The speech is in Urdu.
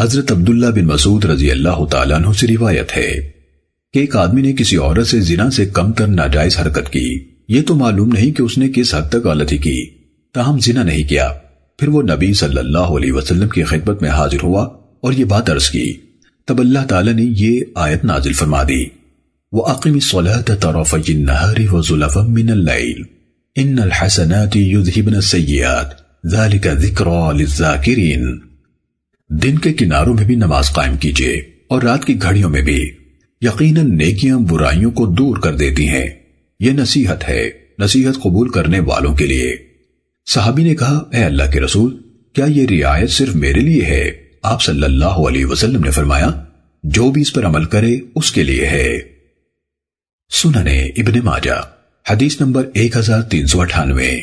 حضرت عبداللہ بن مسعود رضی اللہ تعالیٰ عنہ سے روایت ہے کہ ایک آدمی نے کسی عورت سے زنا سے کم تر ناجائز حرکت کی۔ یہ تو معلوم نہیں کہ اس نے کس حد تک غلطی کی۔ تاہم زنا نہیں کیا۔ پھر وہ نبی صلی اللہ علیہ وسلم کی خدمت میں حاضر ہوا اور یہ بات عرض کی۔ تب اللہ تعالیٰ نے یہ آیت نازل فرما دی۔ وَأَقِمِ الصَّلَاةَ طَرَفَيِ النَّهَارِ وَزُلَفًا مِّنَ اللَّيْلِ۔ إِنَّ الْحَسَنَاتِ يُذْهِبْنَ السَّيِّئَاتِ۔ ذَلِكَ ذِكْرَى لِلذَّاكِرِينَ۔ دن کے کناروں میں بھی نماز قائم کیجیے اور رات کی گھڑیوں میں بھی۔ یقیناً نیکیاں برائیوں کو دور کر دیتی ہیں۔ یہ نصیحت ہے، نصیحت قبول کرنے والوں کے لیے۔ صحابی نے کہا، اے اللہ کے رسول، کیا یہ رعایت صرف میرے لیے ہے؟ آپ صلی اللہ علیہ وسلم نے فرمایا، جو بھی اس پر عمل کرے، اس کے لیے ہے۔ سننے ابن ماجہ، حدیث نمبر 1398